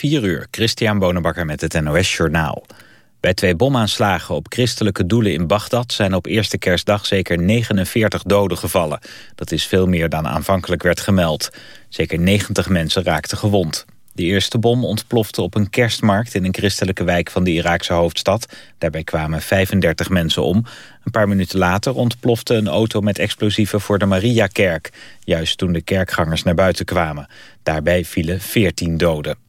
4 uur, Christian Bonenbakker met het NOS Journaal. Bij twee bomaanslagen op christelijke doelen in Bagdad... zijn op eerste kerstdag zeker 49 doden gevallen. Dat is veel meer dan aanvankelijk werd gemeld. Zeker 90 mensen raakten gewond. De eerste bom ontplofte op een kerstmarkt in een christelijke wijk van de Iraakse hoofdstad. Daarbij kwamen 35 mensen om. Een paar minuten later ontplofte een auto met explosieven voor de Mariakerk. Juist toen de kerkgangers naar buiten kwamen. Daarbij vielen 14 doden.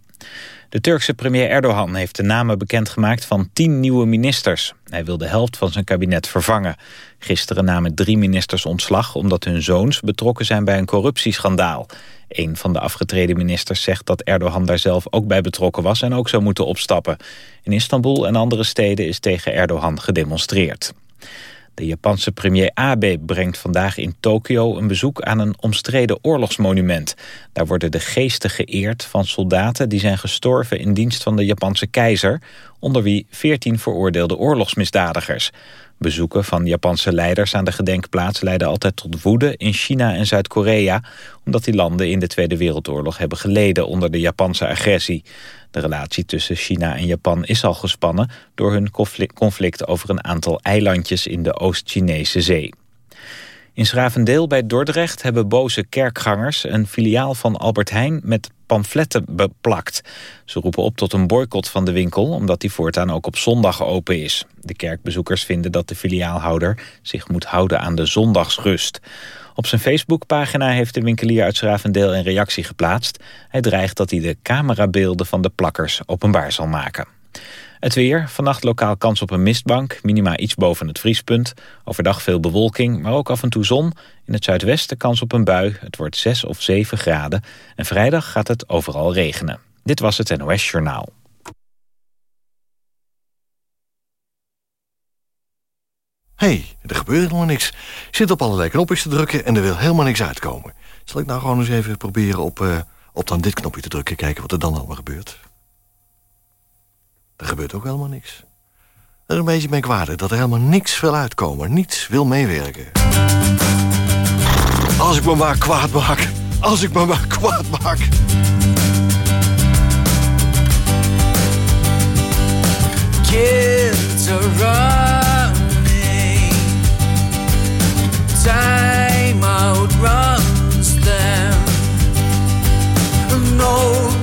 De Turkse premier Erdogan heeft de namen bekendgemaakt van tien nieuwe ministers. Hij wil de helft van zijn kabinet vervangen. Gisteren namen drie ministers ontslag omdat hun zoons betrokken zijn bij een corruptieschandaal. Een van de afgetreden ministers zegt dat Erdogan daar zelf ook bij betrokken was en ook zou moeten opstappen. In Istanbul en andere steden is tegen Erdogan gedemonstreerd. De Japanse premier Abe brengt vandaag in Tokio een bezoek aan een omstreden oorlogsmonument. Daar worden de geesten geëerd van soldaten die zijn gestorven in dienst van de Japanse keizer, onder wie 14 veroordeelde oorlogsmisdadigers. Bezoeken van Japanse leiders aan de gedenkplaats leiden altijd tot woede in China en Zuid-Korea, omdat die landen in de Tweede Wereldoorlog hebben geleden onder de Japanse agressie. De relatie tussen China en Japan is al gespannen door hun conflict over een aantal eilandjes in de Oost-Chinese zee. In Schravendeel bij Dordrecht hebben boze kerkgangers een filiaal van Albert Heijn met pamfletten beplakt. Ze roepen op tot een boycott van de winkel omdat die voortaan ook op zondag open is. De kerkbezoekers vinden dat de filiaalhouder zich moet houden aan de zondagsrust. Op zijn Facebookpagina heeft de winkelier uit Schravendeel een reactie geplaatst. Hij dreigt dat hij de camerabeelden van de plakkers openbaar zal maken. Het weer, vannacht lokaal kans op een mistbank, minima iets boven het vriespunt. Overdag veel bewolking, maar ook af en toe zon. In het zuidwesten kans op een bui, het wordt 6 of 7 graden. En vrijdag gaat het overal regenen. Dit was het NOS Journaal. hey, er gebeurt helemaal niks. Ik zit op allerlei knopjes te drukken en er wil helemaal niks uitkomen. Zal ik nou gewoon eens even proberen op, uh, op dan dit knopje te drukken... kijken wat er dan allemaal gebeurt? Er gebeurt ook helemaal niks. Er is een beetje merkwaardig dat er helemaal niks wil uitkomen. Niets wil meewerken. Als ik me maar kwaad maak. Als ik me maar kwaad maak. Kids are running. Time outruns them. No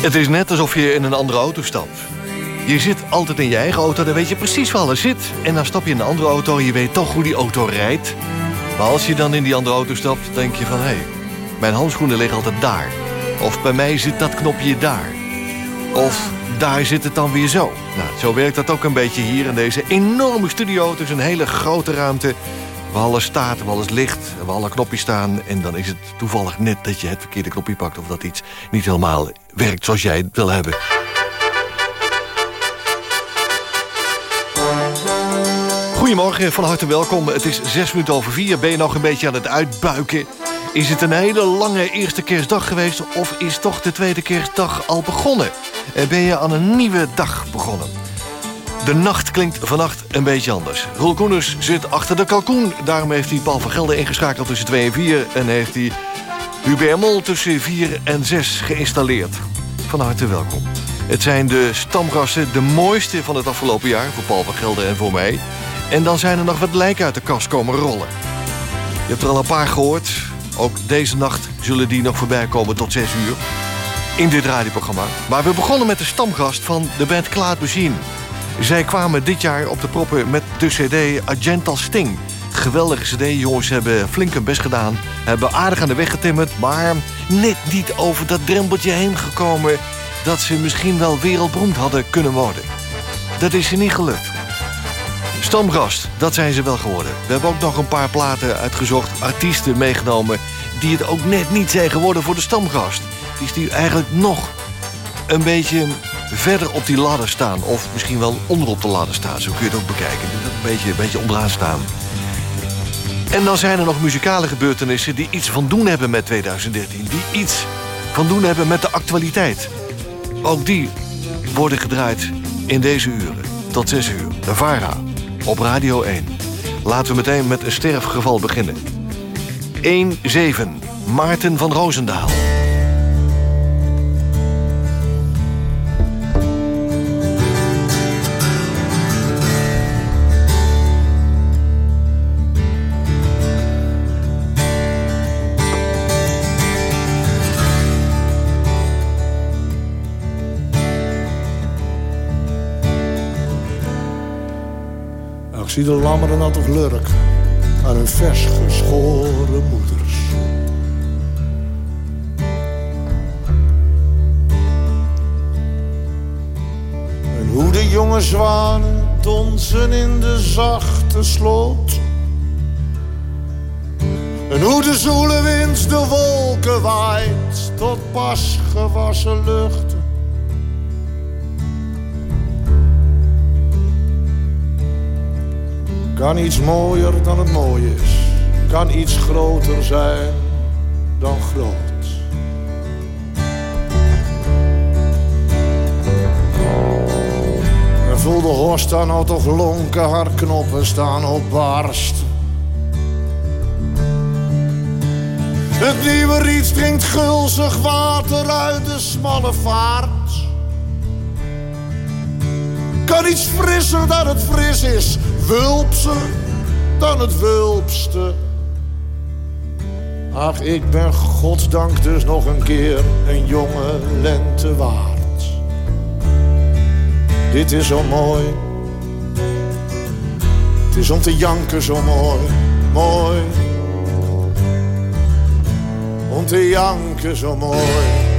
Het is net alsof je in een andere auto stapt. Je zit altijd in je eigen auto, dan weet je precies waar alles zit. En dan stap je in een andere auto en je weet toch hoe die auto rijdt. Maar als je dan in die andere auto stapt, denk je van... hé, hey, mijn handschoenen liggen altijd daar. Of bij mij zit dat knopje daar. Of daar zit het dan weer zo. Nou, zo werkt dat ook een beetje hier in deze enorme studio. Het is een hele grote ruimte waar alles staat, waar alles ligt... waar alle knopjes staan. En dan is het toevallig net dat je het verkeerde knopje pakt... of dat iets niet helemaal werkt zoals jij het wil hebben. Goedemorgen, van harte welkom. Het is zes minuten over vier. Ben je nog een beetje aan het uitbuiken? Is het een hele lange eerste kerstdag geweest... of is toch de tweede kerstdag al begonnen? En ben je aan een nieuwe dag begonnen? De nacht klinkt vannacht een beetje anders. Roel Koeners zit achter de kalkoen. Daarom heeft hij Paul van Gelder ingeschakeld tussen 2 en 4... en heeft hij Hubert Mol tussen 4 en 6 geïnstalleerd. Van harte welkom. Het zijn de stamgasten, de mooiste van het afgelopen jaar... voor Paul van Gelder en voor mij... En dan zijn er nog wat lijken uit de kast komen rollen. Je hebt er al een paar gehoord. Ook deze nacht zullen die nog voorbij komen tot 6 uur. In dit radioprogramma. Maar we begonnen met de stamgast van de band Cloud Machine. Zij kwamen dit jaar op de proppen met de cd Agental Sting. Geweldige cd, jongens hebben flink hun best gedaan. Hebben aardig aan de weg getimmerd, maar net niet over dat drempeltje heen gekomen... dat ze misschien wel wereldberoemd hadden kunnen worden. Dat is ze niet gelukt. Stamgast, dat zijn ze wel geworden. We hebben ook nog een paar platen uitgezocht, artiesten meegenomen... die het ook net niet zijn geworden voor de stamgast. Die is die eigenlijk nog een beetje verder op die ladder staan. Of misschien wel onderop de ladder staan, zo kun je het ook bekijken. Een beetje, een beetje onderaan staan. En dan zijn er nog muzikale gebeurtenissen die iets van doen hebben met 2013. Die iets van doen hebben met de actualiteit. Ook die worden gedraaid in deze uren. Tot 6 uur. De VARA op Radio 1. Laten we meteen met een sterfgeval beginnen. 1-7. Maarten van Roosendaal. Zie de lammeren nou toch lurk aan hun vers geschoren moeders. En hoe de jonge zwanen donzen in de zachte sloot. En hoe de zoele wind de wolken waait tot pas gewassen luchten. Kan iets mooier dan het mooie is. Kan iets groter zijn dan groot. En voel de horst dan nou toch lonken, haar knoppen staan op barst. Het nieuwe riet drinkt gulzig water uit de smalle vaart. Kan iets frisser dan het fris is wulpser dan het wulpste. Ach, ik ben godsdank dus nog een keer een jonge lente waard. Dit is zo mooi. Het is om te janken zo mooi, mooi. Om te janken zo mooi.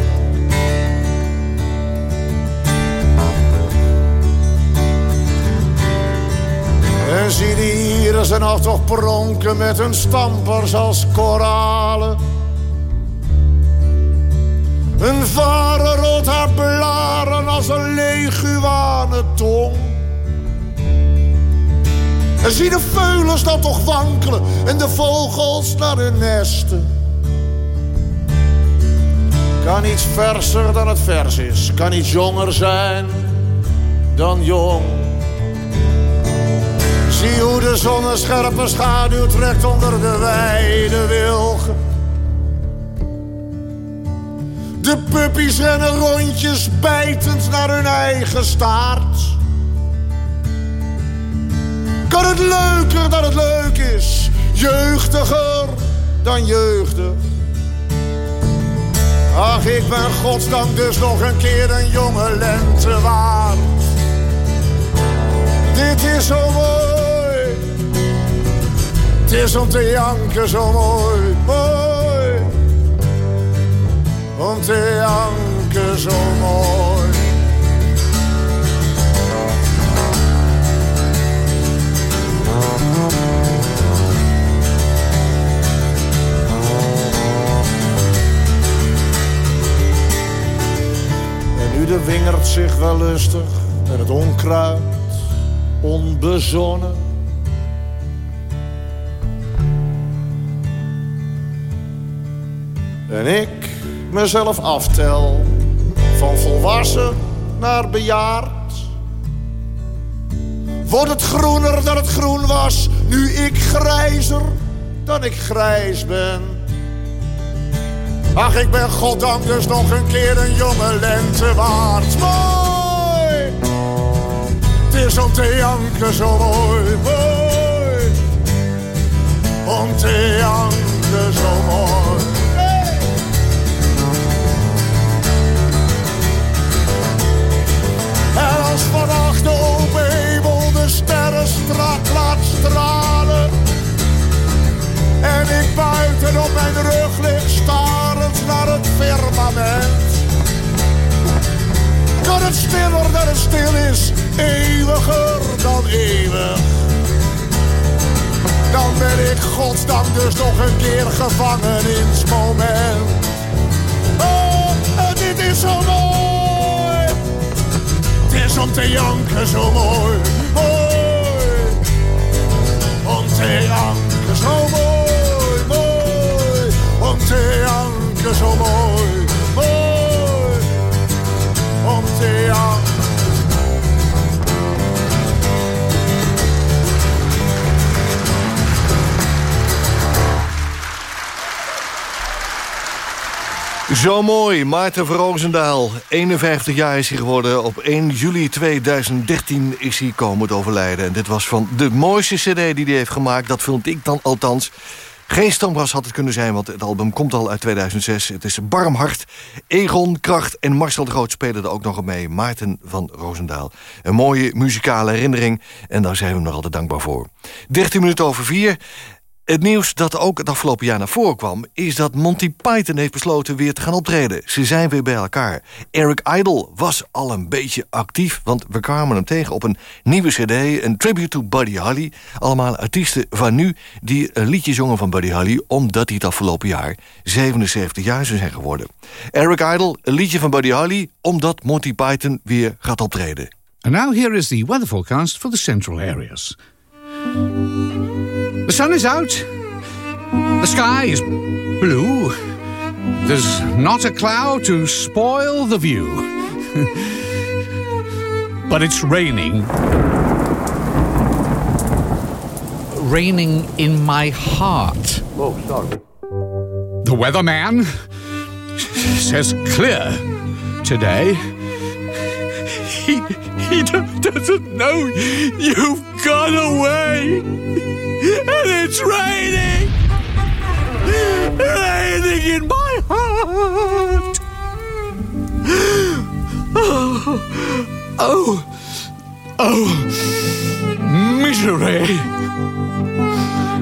En zie hier ze nog toch pronken met hun stampers als koralen. Hun varen rood haar blaren als een leguane tong. En zie de veulens dan toch wankelen en de vogels naar hun nesten. Kan iets verser dan het vers is, kan iets jonger zijn dan jong. Zie hoe de zon een scherpe schaduw trekt onder de wijde wilgen. De puppies rennen rondjes bijtend naar hun eigen staart. Kan het leuker dan het leuk is, jeugdiger dan jeugdig. Ach, ik ben godsdank dus nog een keer een jonge lente waard. Dit is zo mooi, het is om te janken zo mooi, mooi. Om te janken zo mooi. En nu de wingerd zich wel lustig en het onkruid onbezonnen. En ik mezelf aftel van volwassen naar bejaard. Wordt het groener dan het groen was, nu ik grijzer dan ik grijs ben. Ach, ik ben goddank dus nog een keer een jonge lente waard. Mooi! Het is om te zo mooi, mooi. Om te zo mooi. Als vannacht de open hemel de sterren strak laat stralen. En ik buiten op mijn rug lig starend naar het firmament. Kan het stiller dan het stil is, eeuwiger dan eeuwig. Dan ben ik godsdank dus nog een keer gevangen in het moment. Oh, en dit is zo mooi. soms de janken zo mooi. Zo mooi, Maarten van Roosendaal. 51 jaar is hij geworden. Op 1 juli 2013 is hij komen overlijden. En dit was van de mooiste cd die hij heeft gemaakt. Dat vond ik dan althans. Geen stambras had het kunnen zijn, want het album komt al uit 2006. Het is Barmhart, Egon, Kracht en Marcel de Groot spelen er ook nog mee. Maarten van Roosendaal. Een mooie muzikale herinnering en daar zijn we hem nog altijd dankbaar voor. 13 minuten over 4. Het nieuws dat ook het afgelopen jaar naar voren kwam... is dat Monty Python heeft besloten weer te gaan optreden. Ze zijn weer bij elkaar. Eric Idle was al een beetje actief... want we kwamen hem tegen op een nieuwe cd... een tribute to Buddy Holly. Allemaal artiesten van nu die een liedje zongen van Buddy Holly... omdat hij het afgelopen jaar 77 jaar zijn geworden. Eric Idle, een liedje van Buddy Holly... omdat Monty Python weer gaat optreden. And now here is the weather forecast for the central areas. The sun is out. The sky is blue. There's not a cloud to spoil the view. but it's raining. Raining in my heart. Oh, sorry. The weatherman says clear today. He, he doesn't know you've gone away. And it's raining. Raining in my heart. Oh, oh, oh. Misery.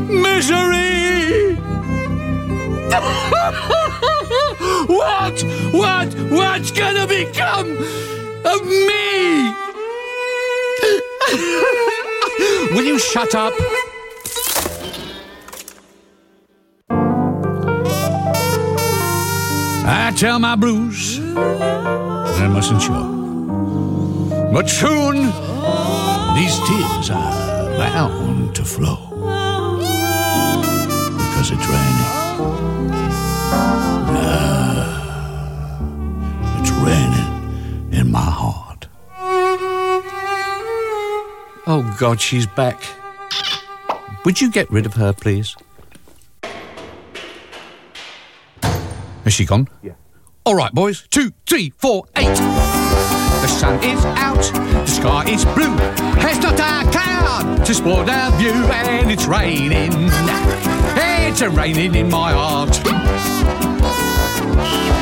Misery. what? What? What's gonna become of me? Will you shut up? Tell my blues that I mustn't show. But soon these tears are bound to flow because it's raining. Ah, it's raining in my heart. Oh God, she's back. Would you get rid of her, please? Is she gone? Yeah. All right, boys. Two, three, four, eight. The sun is out, the sky is blue. It's not a cloud to spoil the view, and it's raining. It's raining in my heart.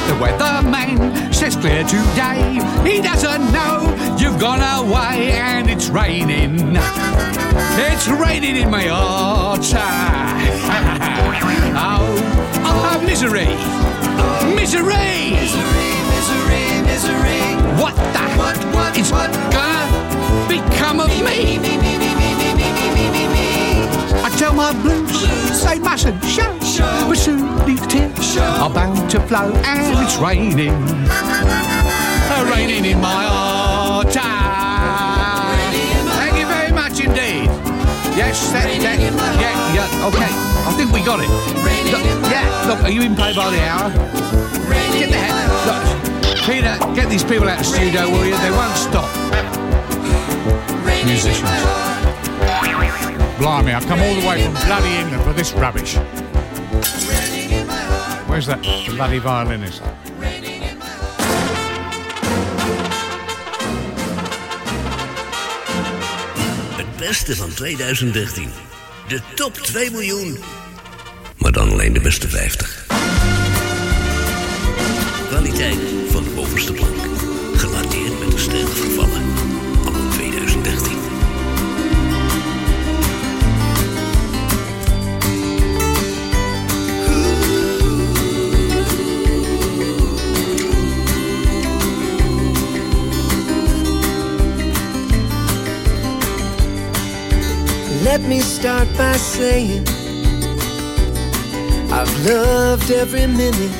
The weatherman says clear today. He doesn't know you've gone away, and it's raining. It's raining in my heart. Oh, oh, oh, misery. Misery! Misery, misery, misery. What the What, what, is what? gonna become of me? Me, me, me, me, me, me, me, me, me, me. I tell my blues, they mustn't show. Show. But soon these tears Show. are bound to flow, and it's raining. Raining in my heart. Raining in my Thank you very much indeed. Yes, that, that, yeah, yeah, okay. I think we got it. Raining Look, in my yeah, heart. Look, are you in play by the hour? Raining Get the in my heck. heart. Look, Peter, get these people out of the studio, will you? They won't stop. Raining musicians. Blimey, I've come all the way from bloody England for this rubbish. Raining in my heart. Where's that bloody violinist? Raining in my. Het beste van 2013. De top 2 miljoen. Maar dan alleen de beste 50. Kwaliteit van de bovenste plank. Gewaardeerd met een ster vervallen. Anno 2013. Let me start by saying I've loved every minute.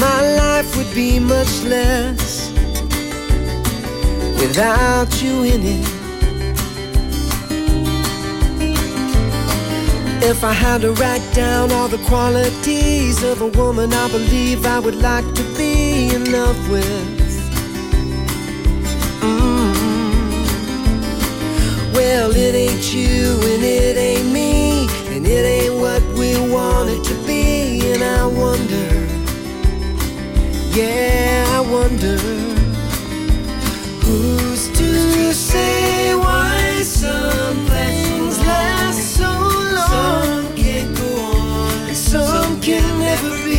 My life would be much less without you in it. If I had to write down all the qualities of a woman I believe I would like to be in love with. Well, it ain't you and it ain't me, and it ain't what we want it to be. And I wonder, yeah, I wonder, who's to say why some things last so long? Some can go on, and some can never be.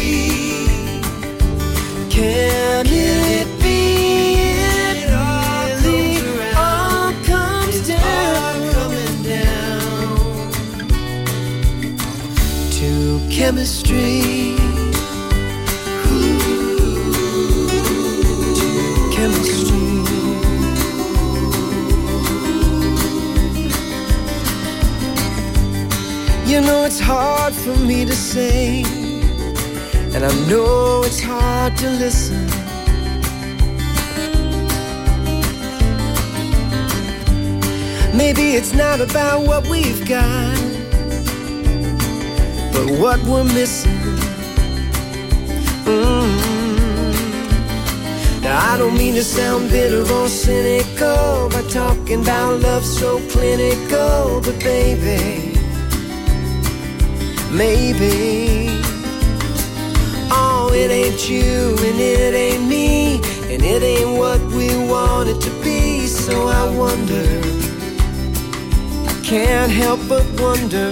You know it's hard for me to say, and I know it's hard to listen. Maybe it's not about what we've got, but what we're missing. Mm. Now, I don't mean to sound bitter or cynical by talking about love so clinical, but baby, maybe. Oh, it ain't you and it ain't me, and it ain't what we want it to be. So I wonder, I can't help but wonder,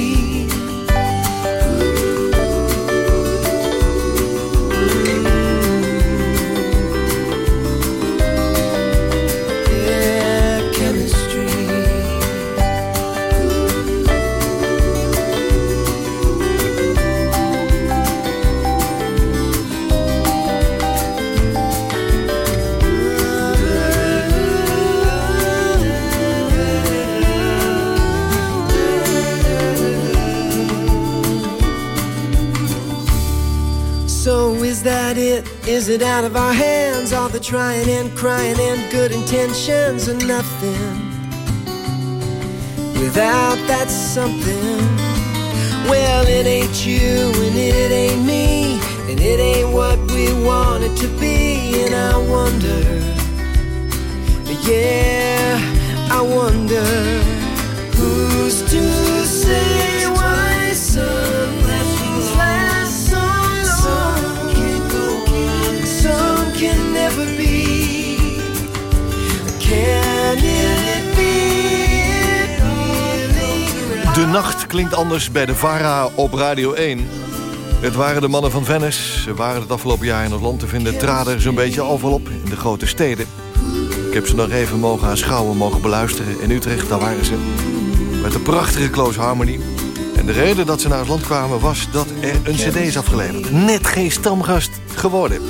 Is it out of our hands? All the trying and crying and good intentions are nothing without that something. Well, it ain't you and it ain't me, and it ain't what we want it to be, and I wonder, yeah, I wonder who's to say why some De nacht klinkt anders bij de VARA op Radio 1. Het waren de mannen van Venice. Ze waren het afgelopen jaar in het land te vinden. Traden zo'n beetje overal op in de grote steden. Ik heb ze nog even mogen aanschouwen, mogen beluisteren. In Utrecht, daar waren ze. Met een prachtige close harmony. En de reden dat ze naar het land kwamen was dat er een cd is afgeleverd. Net geen stamgast geworden.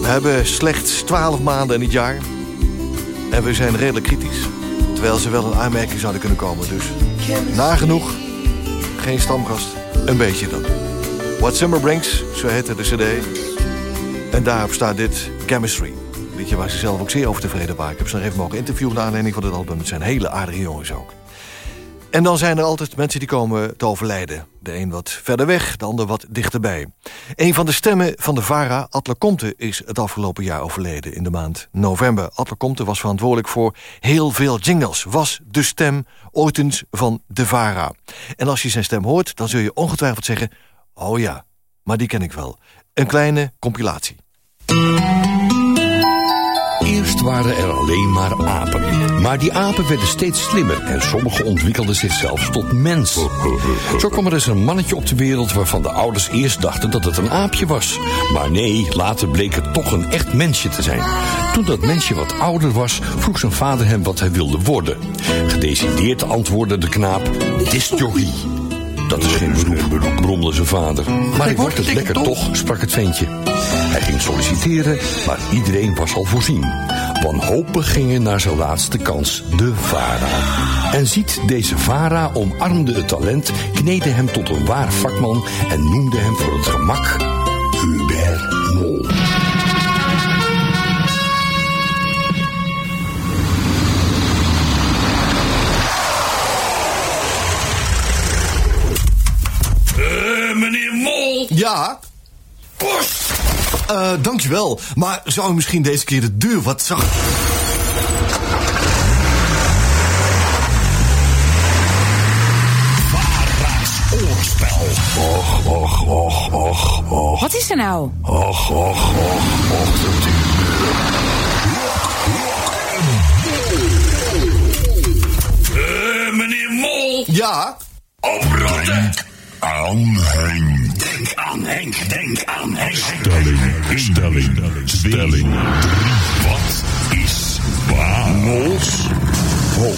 We hebben slechts 12 maanden in het jaar. En we zijn redelijk kritisch. Terwijl ze wel een aanmerking zouden kunnen komen. Dus nagenoeg, geen stamgast, een beetje dan. What Summer Brings, zo heette de cd. En daarop staat dit Chemistry. Liedje waar ze zelf ook zeer over tevreden waren. Ik heb ze nog even mogen interviewen naar aanleiding van het album. Het zijn hele aardige jongens ook. En dan zijn er altijd mensen die komen te overlijden. De een wat verder weg, de ander wat dichterbij. Een van de stemmen van de VARA, Atle Comte... is het afgelopen jaar overleden in de maand november. Atle Comte was verantwoordelijk voor heel veel jingles. Was de stem ooit eens van de VARA. En als je zijn stem hoort, dan zul je ongetwijfeld zeggen... oh ja, maar die ken ik wel. Een kleine compilatie. Eerst waren er alleen maar apen. Maar die apen werden steeds slimmer en sommige ontwikkelden zich zelfs tot mens. Zo kwam er eens een mannetje op de wereld waarvan de ouders eerst dachten dat het een aapje was. Maar nee, later bleek het toch een echt mensje te zijn. Toen dat mensje wat ouder was, vroeg zijn vader hem wat hij wilde worden. Gedecideerd antwoordde de knaap, disjockey. Dat is geen beroep, bromde zijn vader. Maar ik word het lekker toch, sprak het ventje. Hij ging solliciteren, maar iedereen was al voorzien. Wanhopig gingen naar zijn laatste kans, de VARA. En ziet, deze VARA omarmde het talent, kneedde hem tot een waar vakman... en noemde hem voor het gemak Hubert Mol. Ja? Post. Eh, dankjewel. Maar zou u misschien deze keer de deur wat zacht... Oorspel. Och, och, och, och, och. Wat is er nou? Och, och, och, och, dat Eh, meneer Mol. Ja? Oprotten. Aanheng. Denk aan Henk, denk aan Henk. Stelling, stelling, stelling 3. Wat is waar? Mols. Hoop.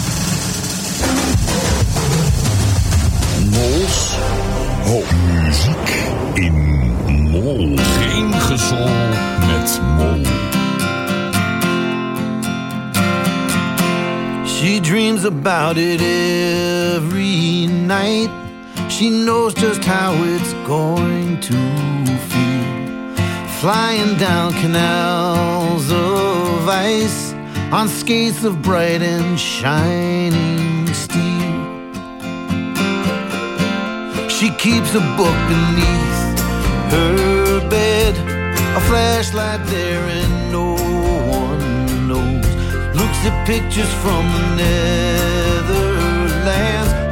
Mols. Hoop. Muziek in mol. Geen gezol met mol. She dreams about it every night. She knows just how it's going to feel. Flying down canals of ice on skates of bright and shining steel. She keeps a book beneath her bed, a flashlight there, and no one knows. Looks at pictures from the Netherlands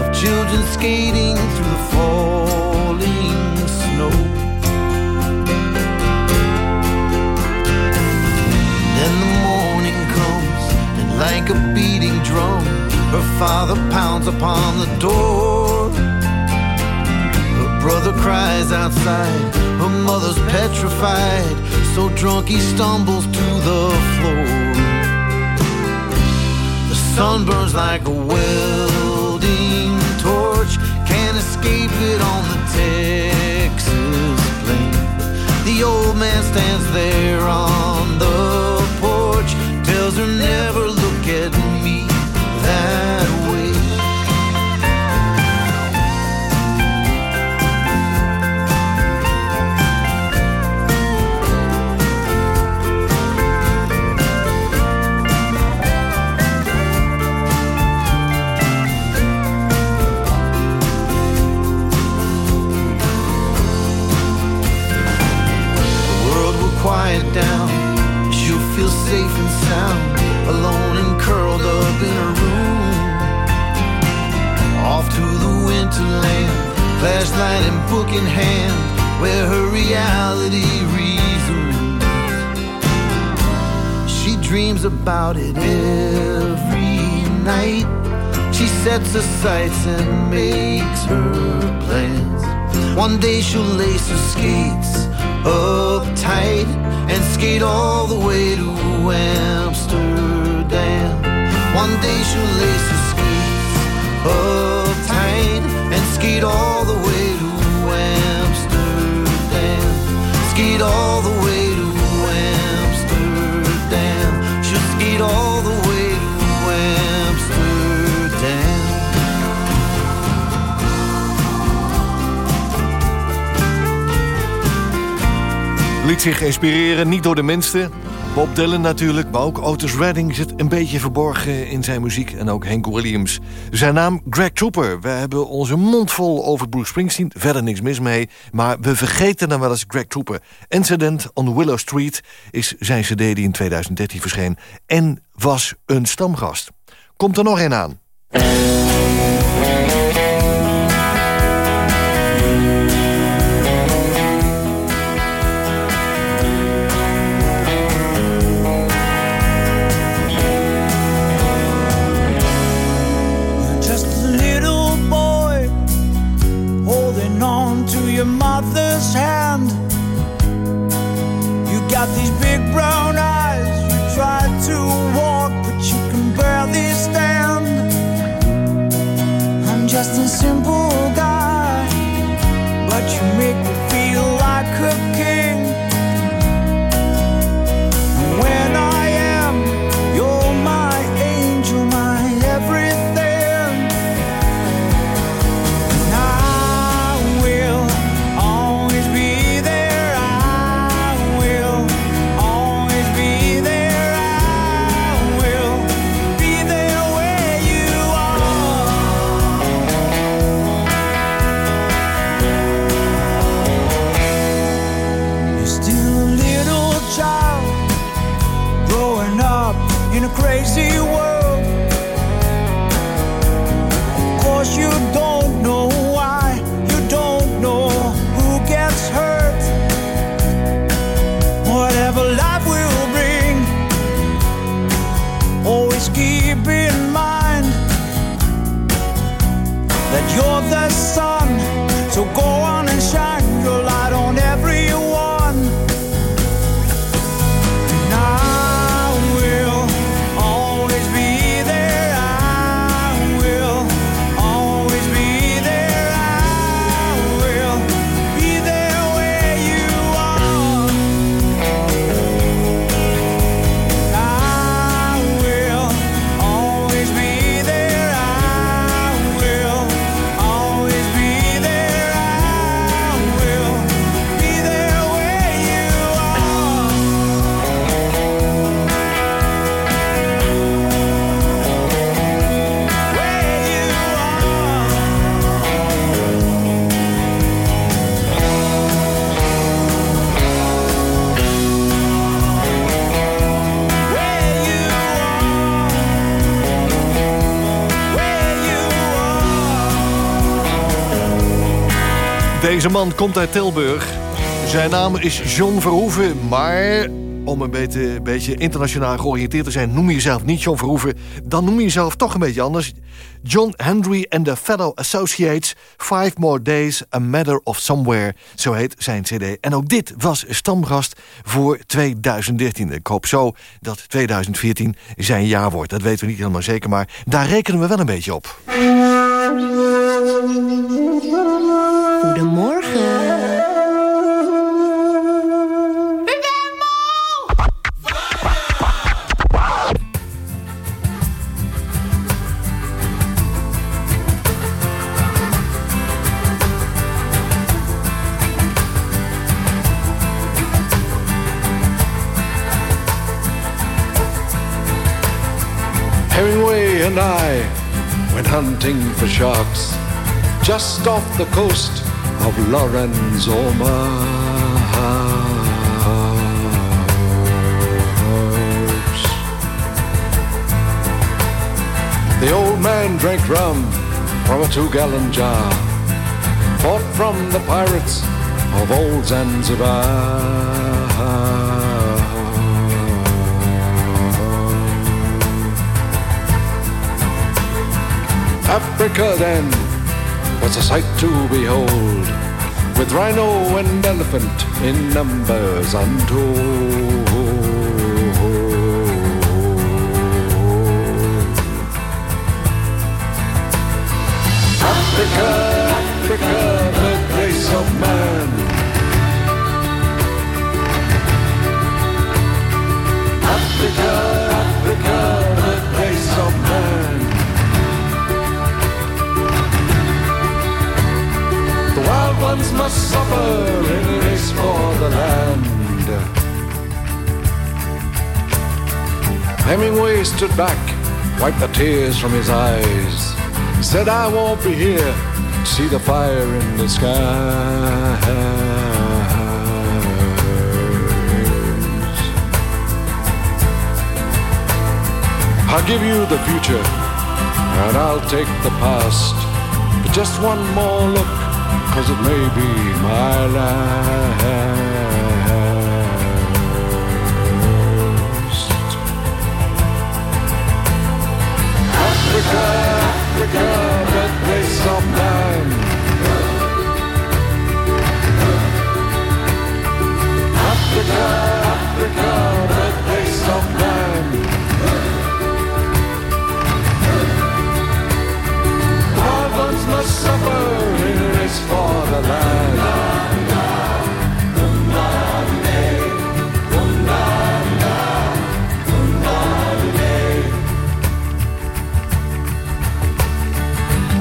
of children skating through falling snow. Then the morning comes, and like a beating drum, her father pounds upon the door. Her brother cries outside, her mother's petrified, so drunk he stumbles to the floor. The sun burns like a welding escape it on the Texas plain. The old man stands there on the porch, tells her never look at me that quiet down. She'll feel safe and sound, alone and curled up in her room. Off to the winterland, flashlight and book in hand, where her reality resumes. She dreams about it every night. She sets her sights and makes her plans. One day she'll lace her skates up tight and skate all the way to Amsterdam. One day she'll lace her skates up tight and skate all the way to Amsterdam. Skate all the Zich inspireren, niet door de minste. Bob Dylan natuurlijk, maar ook Otis Redding zit een beetje verborgen in zijn muziek. En ook Hank Williams. Zijn naam Greg Trooper. We hebben onze mond vol over Bruce Springsteen. Verder niks mis mee. Maar we vergeten dan wel eens Greg Trooper. Incident on Willow Street is zijn cd die in 2013 verscheen. En was een stamgast. Komt er nog een aan. Just a simple guy, but you make me feel like a king. Deze man komt uit Tilburg. Zijn naam is John Verhoeven, maar om een beetje, beetje internationaal georiënteerd te zijn... noem je jezelf niet John Verhoeven, dan noem je jezelf toch een beetje anders. John Henry and the Fellow Associates, Five More Days, A Matter of Somewhere. Zo heet zijn cd. En ook dit was stamgast voor 2013. Ik hoop zo dat 2014 zijn jaar wordt. Dat weten we niet helemaal zeker, maar daar rekenen we wel een beetje op. Goedemorgen. And I went hunting for sharks just off the coast of Lorenzo Omaha. The old man drank rum from a two-gallon jar, bought from the pirates of old Zanzibar. Africa then was a sight to behold, with rhino and elephant in numbers untold. Africa, Africa, in a race for the land. Hemingway stood back, wiped the tears from his eyes. He said, I won't be here see the fire in the skies. I'll give you the future, and I'll take the past. But just one more look, cause it may be my last. Africa, Africa, birthplace of man. Africa, Africa, birthplace of man. Ones must suffer for the land.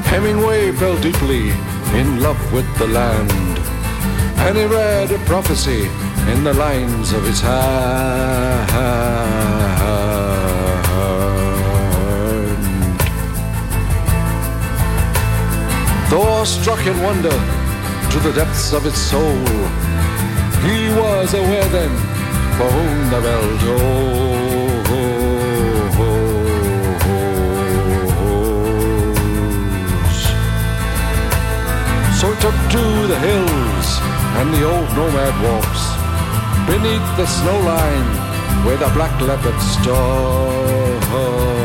Hemingway fell deeply in love with the land, and he read a prophecy in the lines of his hand. Thor struck in wonder to the depths of its soul. He was aware then for whom the bell tolls. So he took to the hills and the old nomad walks beneath the snow line where the black leopard stalks.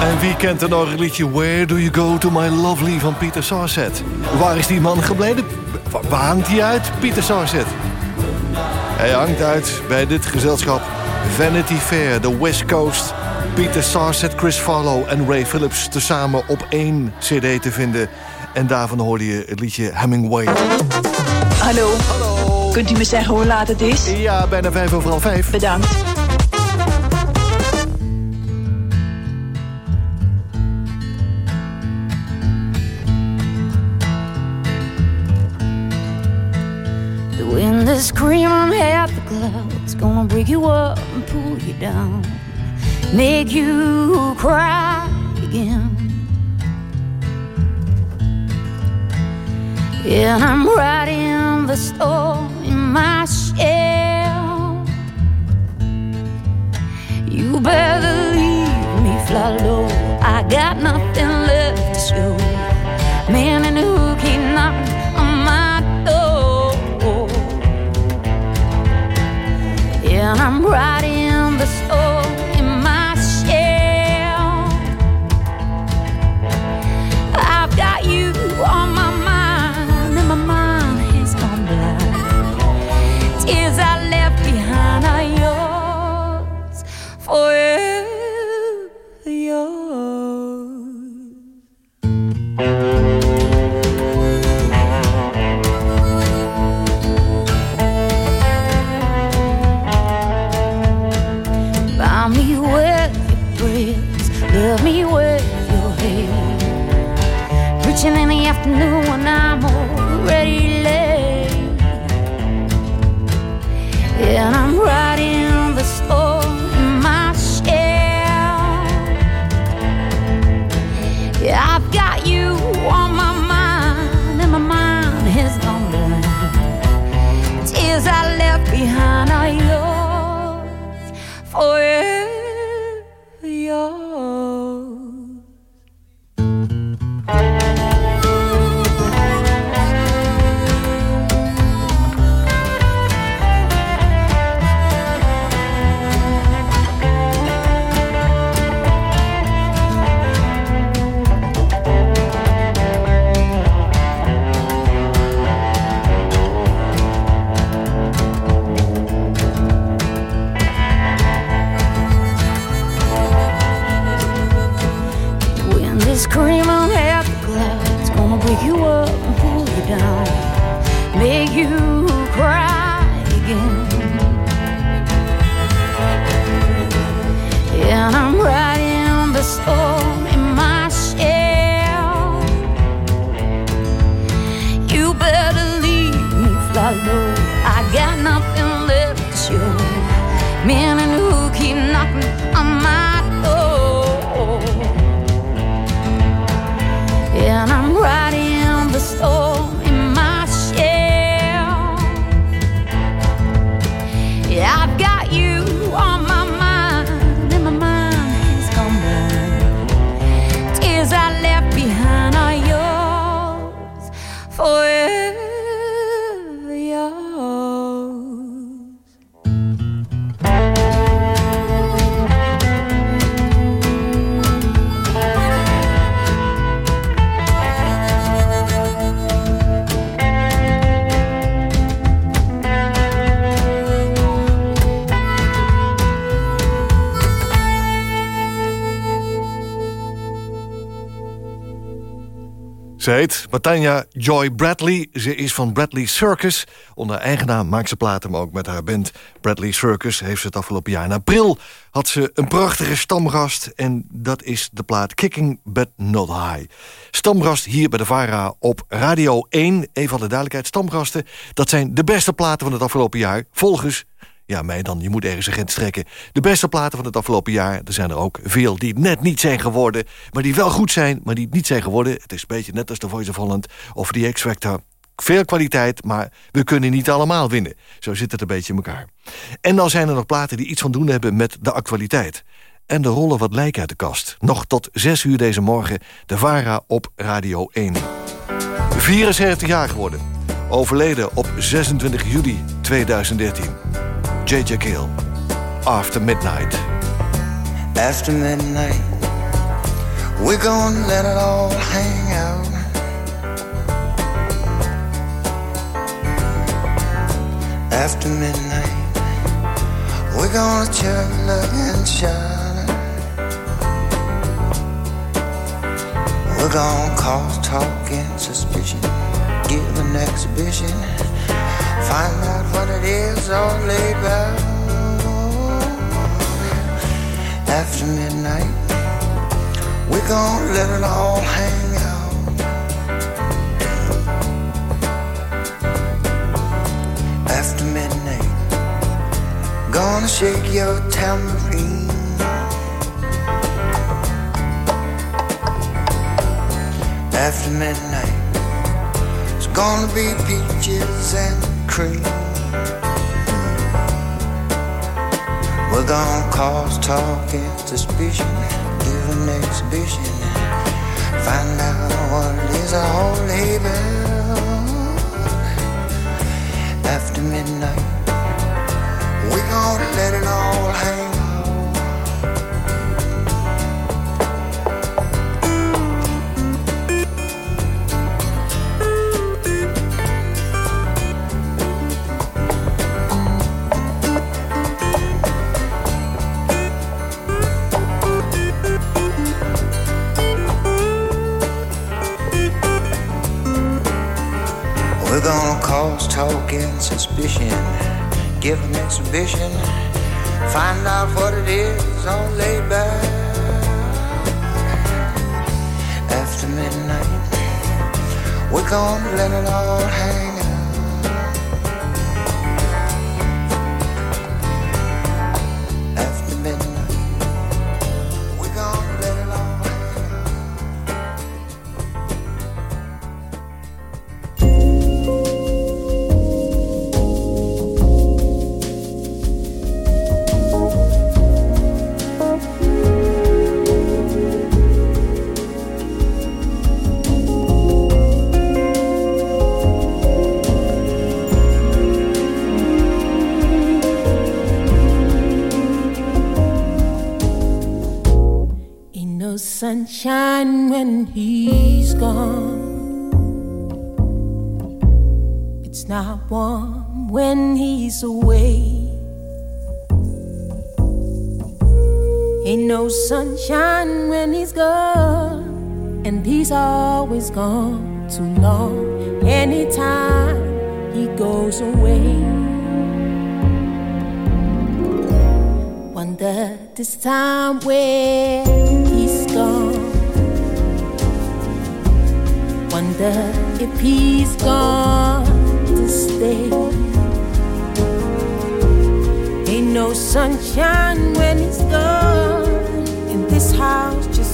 En wie kent er nog liedje Where Do You Go To My Lovely van Pieter Sarset? Waar is die man gebleven? Wa- Waar hangt hij uit, Pieter Sarset? Hij hangt uit bij dit gezelschap Vanity Fair, de West Coast. Pieter Sarset, Chris Farlow en Ray Phillips tezamen op één cd te vinden. En daarvan hoorde je het liedje Hemingway. Hallo. Kunt u me zeggen hoe laat het is? Ja, bijna vijf over half vijf. Bedankt. Screaming at the clouds, gonna break you up and pull you down, make you cry again. And I'm riding the storm in my shell. You better leave me fly low. I got nothing left to show. Heet Joy Bradley. Ze is van Bradley Circus. Onder eigen naam maakt ze platen, maar ook met haar band Bradley Circus... heeft ze het afgelopen jaar in april had ze een prachtige stamgast... en dat is de plaat Kicking But Not High. Stamgast hier bij de VARA op Radio 1. Even van de duidelijkheid, stamgasten... dat zijn de beste platen van het afgelopen jaar... volgens ja, mij dan, je moet ergens een grens trekken. De beste platen van het afgelopen jaar. Er zijn er ook veel die net niet zijn geworden... maar die wel goed zijn, maar die niet zijn geworden. Het is een beetje net als de Voice of Holland of The X-Factor. Veel kwaliteit, maar we kunnen niet allemaal winnen. Zo zit het een beetje in elkaar. En dan zijn er nog platen die iets van doen hebben met de actualiteit. En de rollen wat lijken uit de kast. Nog tot 6 uur deze morgen, de VARA op Radio 1. 74 jaar geworden. Overleden op 26 juli 2013. J.J. Kill. After Midnight. After midnight, we're gonna let it all hang out. After midnight, we're gonna chug and shine. We're gonna cause talk and suspicion, give an exhibition, find out what it is all about. After midnight, we're gonna let it all hang out. After midnight, gonna shake your tambourine. After midnight, it's gonna be peaches and cream. We're gonna cause talk and suspicion, give an exhibition, find out what is all about. After midnight, we're gonna let it all hang and suspicion, give an exhibition, find out what it is on back. After midnight, We're gonna let it all hang sunshine when he's gone. And he's always gone too long. Anytime he goes away. Wonder this time where he's gone. Wonder if he's gone to stay. Ain't no sunshine when he's gone.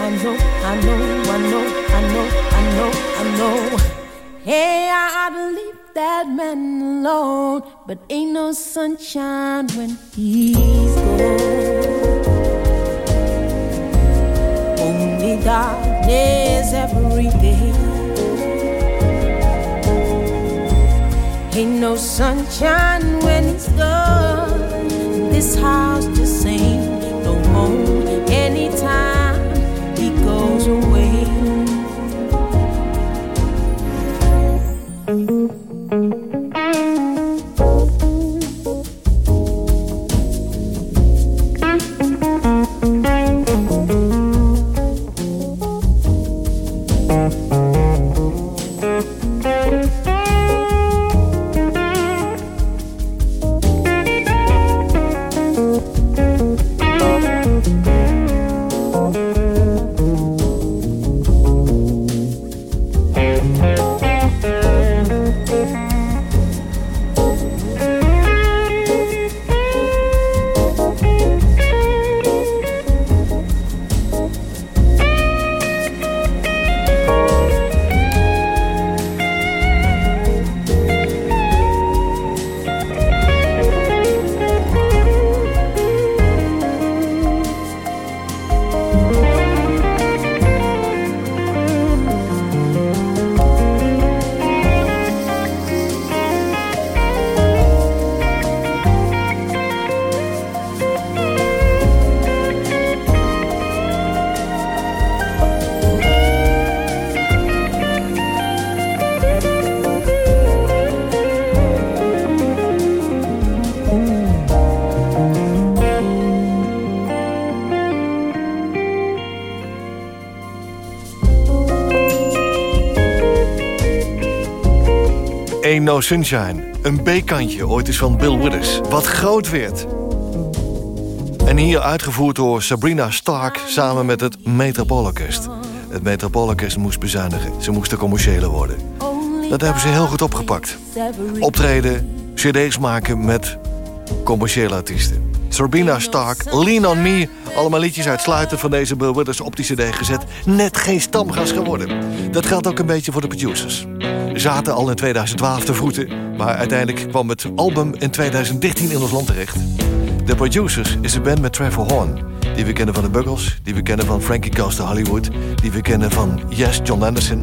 I know, I know, I know, I know, I know. I know. Hey, I'd leave that man alone, but ain't no sunshine when he's gone. Only darkness every day. Ain't no sunshine when he's gone. This house just ain't no home anytime away. Sunshine. Een B-kantje, ooit eens van Bill Withers. Wat groot werd. En hier uitgevoerd door Sabrina Stark samen met het Metropoolorkest. Het Metropoolorkest moest bezuinigen. Ze moesten commerciëler worden. Dat hebben ze heel goed opgepakt. Optreden, cd's maken met commerciële artiesten. Sabrina Stark, Lean On Me. Allemaal liedjes uitsluitend van deze Bill Withers op die cd gezet. Net geen stamgas geworden. Dat geldt ook een beetje voor de producers. Zaten al in 2012 te voeten. Maar uiteindelijk kwam het album in 2013 in ons land terecht. De Producers is een band met Trevor Horn. Die we kennen van de Buggles, die we kennen van Frankie Goes to Hollywood... die we kennen van Yes, John Anderson.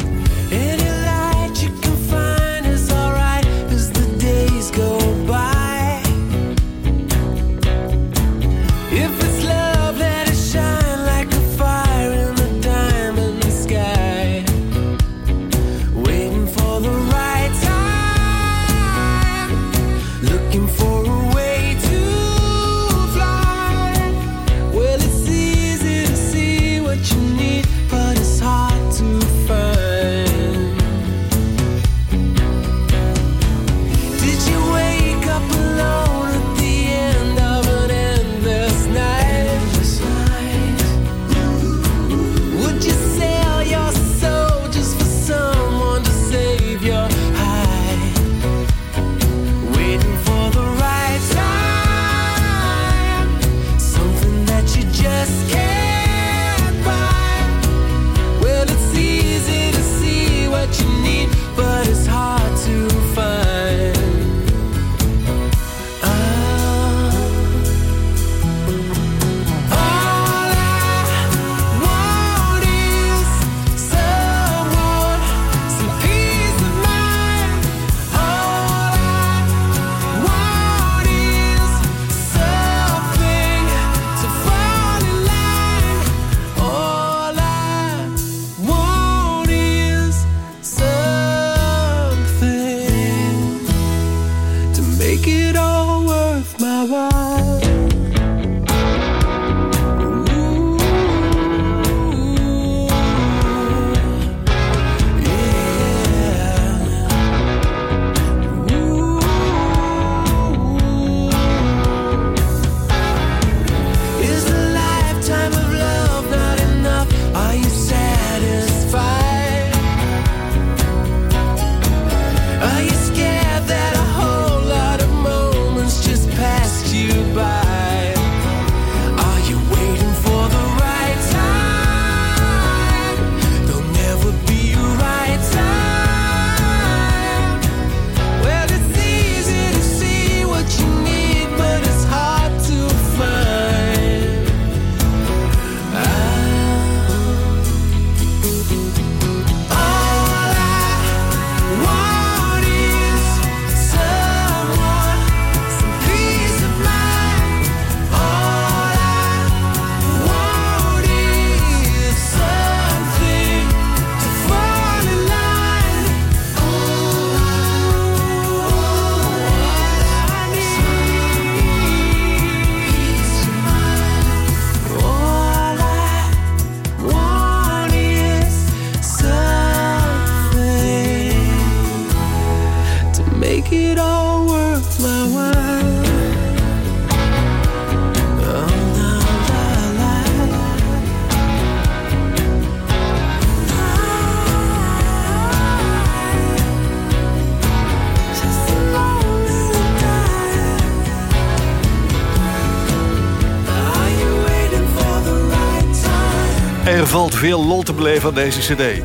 valt veel lol te beleven aan deze cd.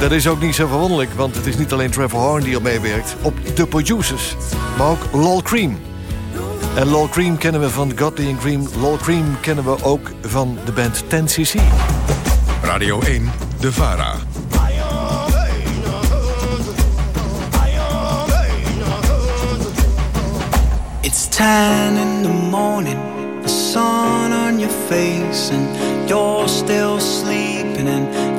Dat is ook niet zo verwonderlijk, want het is niet alleen Trevor Horn die er meewerkt... op de producers, maar ook Lol Cream. En Lol Cream kennen we van Godly and Cream. Lol Cream kennen we ook van de band 10cc. Radio 1, De Vara. It's 10 in the morning, the sun your face and you're still sleeping and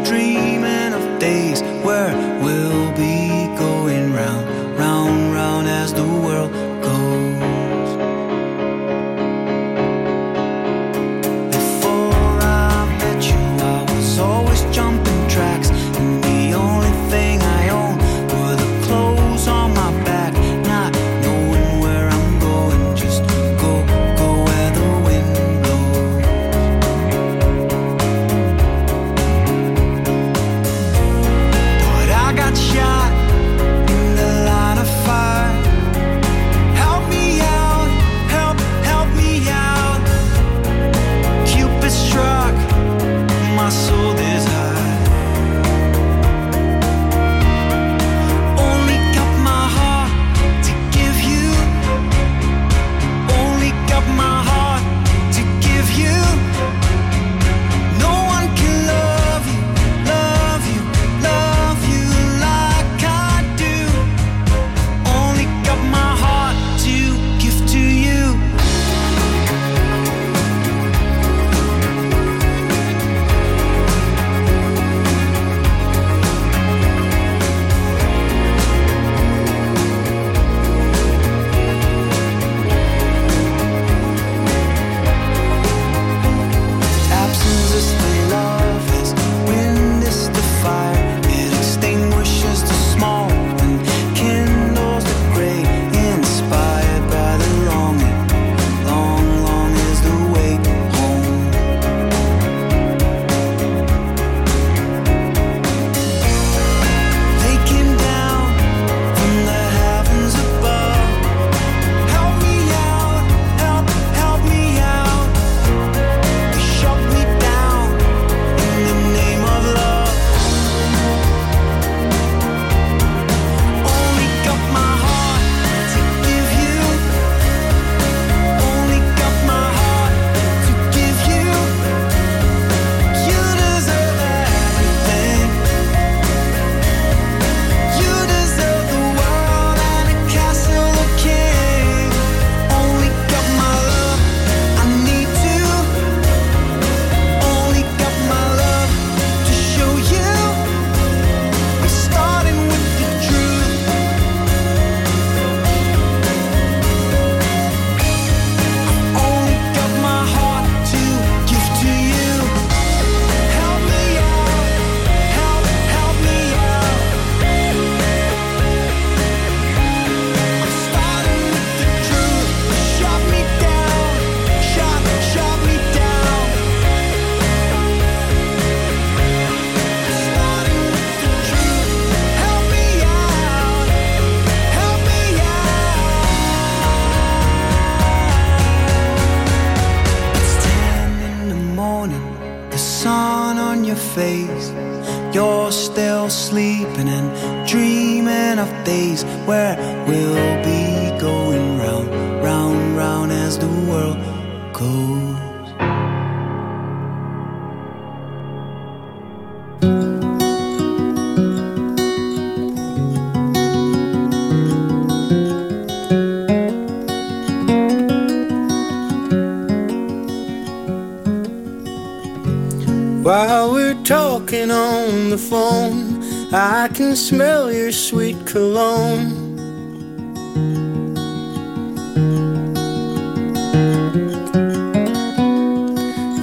smell your sweet cologne.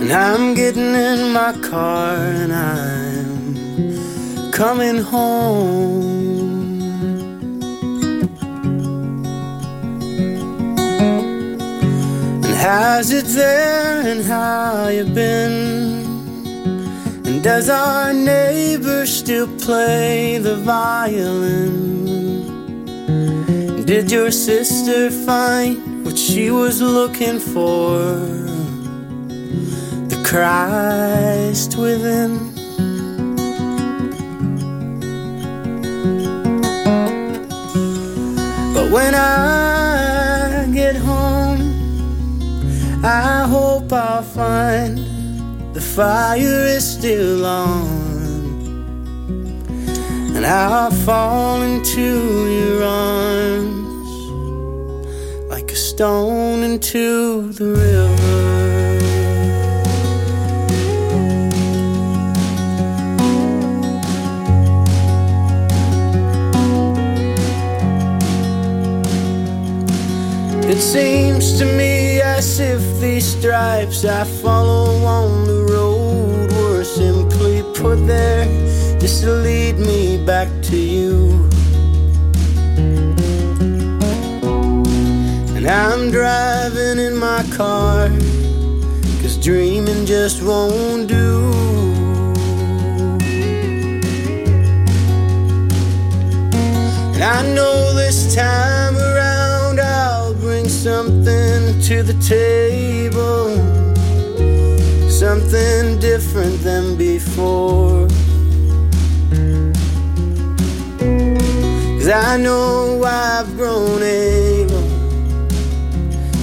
And I'm getting in my car and I'm coming home. And how's it there and how you been? And does our neighbor still play the violin? Did your sister find what she was looking for? The Christ within. But when I get home, I hope I'll find the fire is still on. And I'll fall into your arms like a stone into the river. It seems to me as if these stripes I follow on the road were simply put there to lead me back to you. And I'm driving in my car, cause dreaming just won't do. And I know this time around I'll bring something to the table, something different than before. I know I've grown able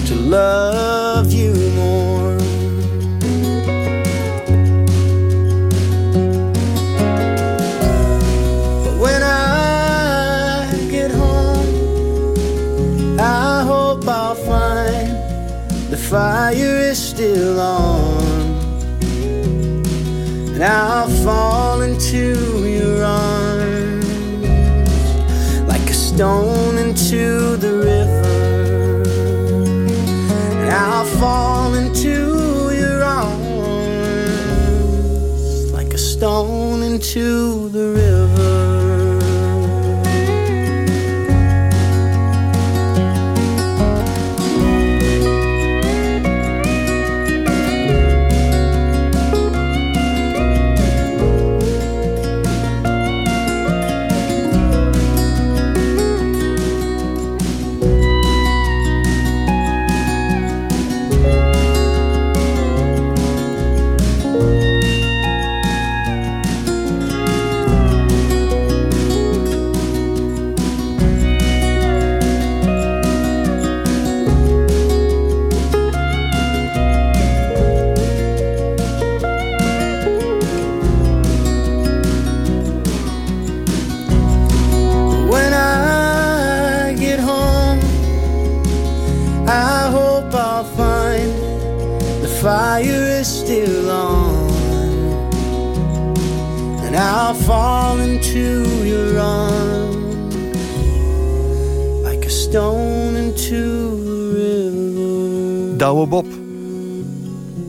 to love you more. But when I get home, I hope I'll find the fire is still on. And I'll fall into stone into the river. And I'll fall into your arms like a stone into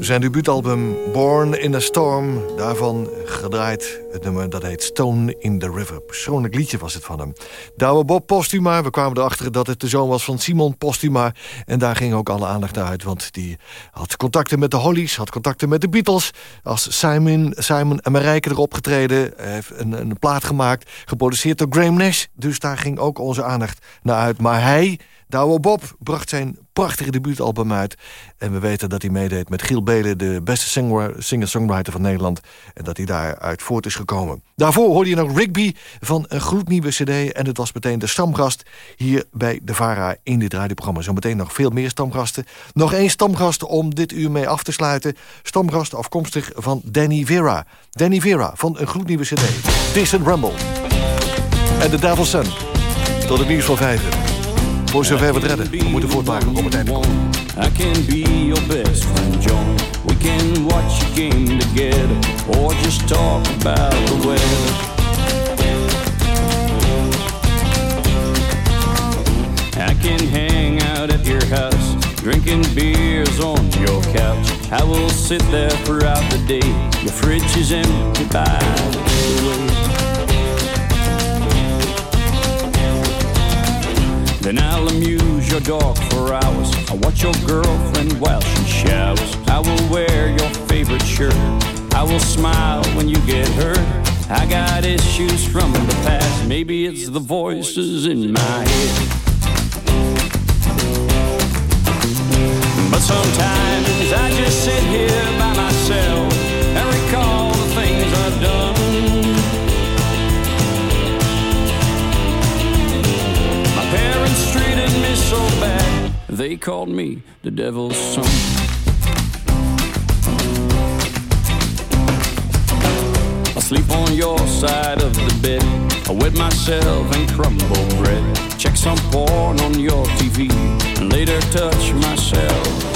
Zijn debuutalbum Born in a Storm. Daarvan gedraaid het nummer dat heet Stone in the River. Persoonlijk liedje was het van hem. Douwe Bob Postuma. We kwamen erachter dat het de zoon was van Simon Postuma. En daar ging ook alle aandacht naar uit. Want die had contacten met de Hollies. Had contacten met de Beatles. Als Simon, Simon en Marijke erop getreden. Heeft een, een plaat gemaakt. Geproduceerd door Graham Nash. Dus daar ging ook onze aandacht naar uit. Maar hij... Douwe Bob bracht zijn prachtige debuutalbum uit. En we weten dat hij meedeed met Giel Belen... de beste singer- singer-songwriter van Nederland. En dat hij daaruit voort is gekomen. Daarvoor hoorde je nog Rigby van een gloednieuwe cd. En het was meteen de stamgast hier bij de VARA in dit radioprogramma. Zometeen nog veel meer stamgasten. Nog één stamgast om dit uur mee af te sluiten. Stamgast afkomstig van Danny Vera. Danny Vera van een gloednieuwe cd. Distant Rumble. En de Devil's Son. Tot het nieuws van vijf. Voor zover we het redden. We moeten voortmaken om het einde. I can be your best friend, John. We can watch a game together or just talk about the weather. I can hang out at your house, drinking beers on your couch. I will sit there throughout the day. Your fridge is empty by the way. Then I'll amuse your dog for hours. I'll watch your girlfriend while she showers. I will wear your favorite shirt. I will smile when you get hurt. I got issues from the past. Maybe it's the voices in my head. But sometimes I just sit here by myself they called me the devil's son. I sleep on your side of the bed. I wet myself and crumble bread. Check some porn on your TV and later touch myself